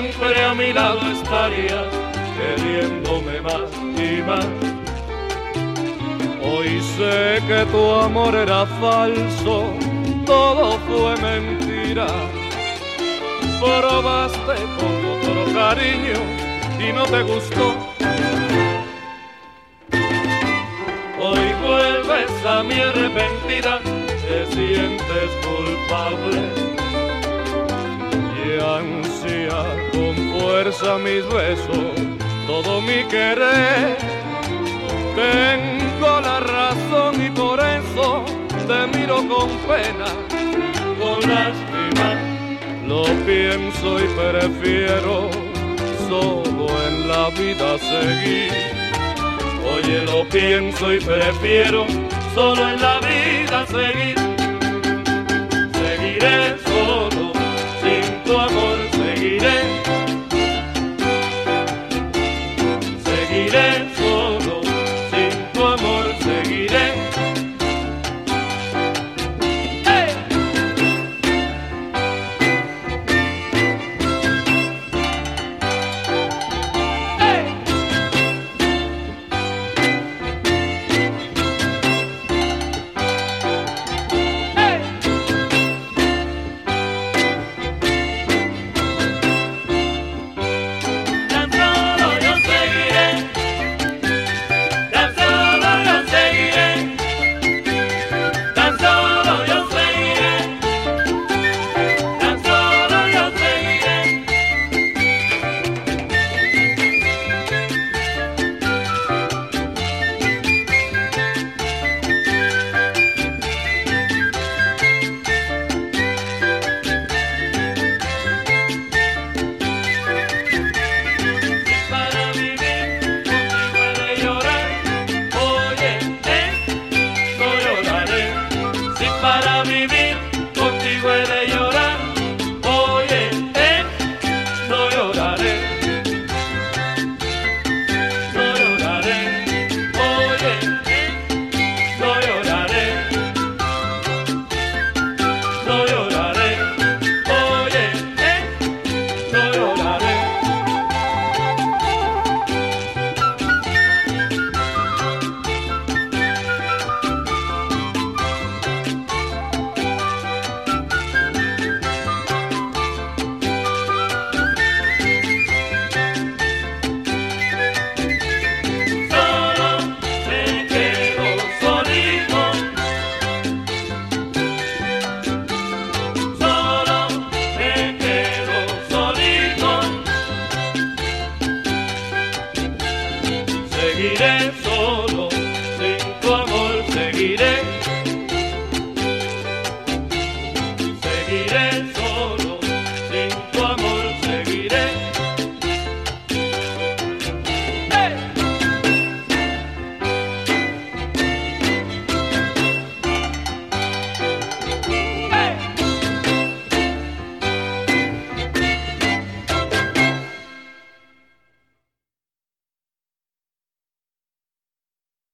no estarías queriéndome más y más. Hoy sé que tu amor era falso, todo fue mentira. Probaste con otro cariño y no te gustó. Hoy vuelves a mi arrepentida, te sientes culpable fuerza mis besos, todo mi querer. Tengo la razón y por eso te miro con pena, con lástima. Lo pienso y prefiero solo en la vida seguir. Oye, lo pienso y prefiero solo en la vida seguir. Seguiré solo, vivir contigo era yo. Solito. Seguiré